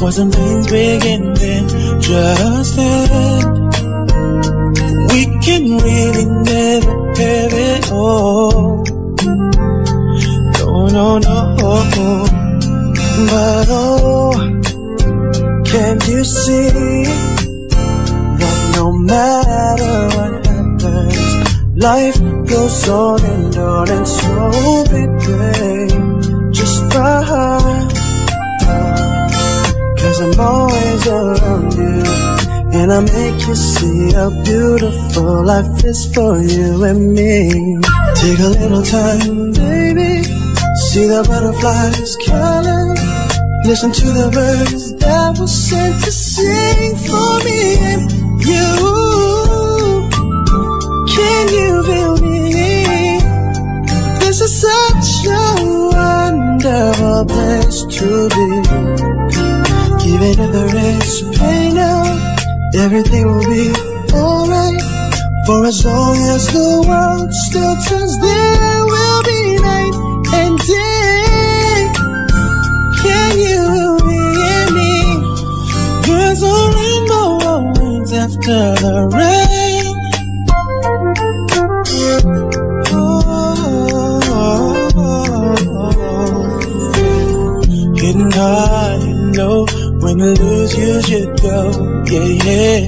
why some things begin then just then. We can really never have it all. No, no, no. But oh, can't you see that no matter what happens, life goes on and on and so baby, just fine. Cause I'm always around you And I make you see how beautiful life is for you and me. Take a little time, baby. See the butterflies calling Listen to the birds that were sent to sing for me and you. Can you feel me? This is such a wonderful place to be there is pain now, everything will be alright. For as long as the world still turns, there will be night and day. Can you hear me? There's a rainbow always after the rain. Should go. Yeah, yeah.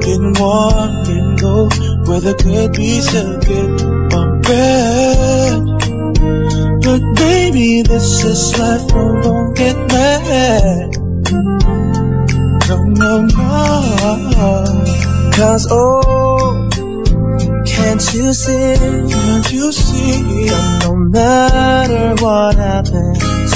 Getting warm, getting cold. Weather could be so good or bad. But baby, this is life. No, don't get mad. No, no, no. Cause oh, can't you see? Can't you see? No matter what happens,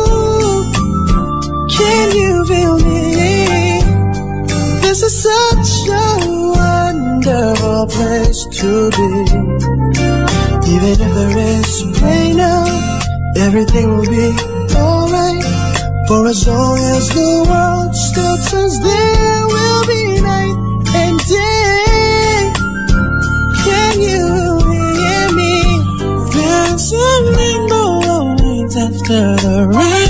Can you feel me? This is such a wonderful place to be. Even if there is pain now, everything will be alright. For as long as the world still turns, there will be night and day. Can you hear me? There's a rainbow always after the rain.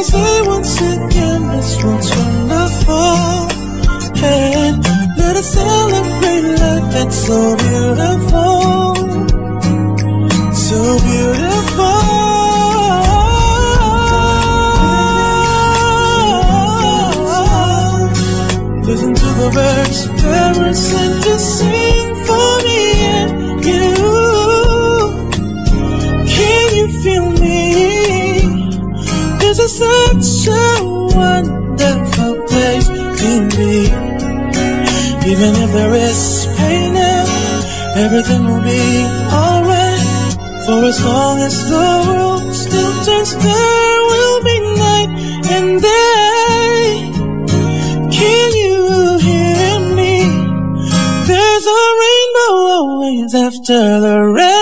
So I once again, this one's wonderful. And let us celebrate life, it's so beautiful. So beautiful. Listen to the birds were sent to sing for me and you. Can you feel? This is such a wonderful place to be. Even if there is pain now, everything will be alright. For as long as the world still turns, there will be night and day. Can you hear me? There's a rainbow always after the rain.